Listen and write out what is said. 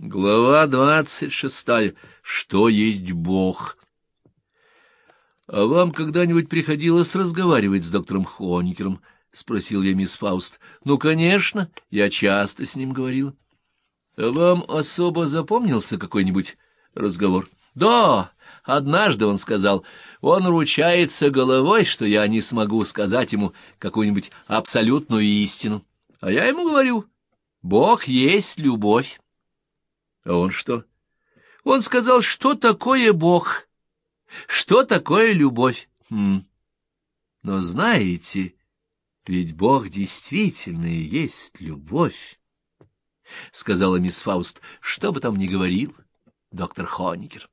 Глава двадцать шестая. Что есть Бог? — А вам когда-нибудь приходилось разговаривать с доктором Хоникером? — спросил я мисс Фауст. — Ну, конечно, я часто с ним говорил. — А вам особо запомнился какой-нибудь разговор? — Да, однажды он сказал, он ручается головой, что я не смогу сказать ему какую-нибудь абсолютную истину. А я ему говорю, Бог есть любовь. А он что? Он сказал, что такое Бог, что такое любовь. Хм. Но знаете, ведь Бог действительно и есть любовь, — сказала мисс Фауст, — что бы там ни говорил доктор Хоникер.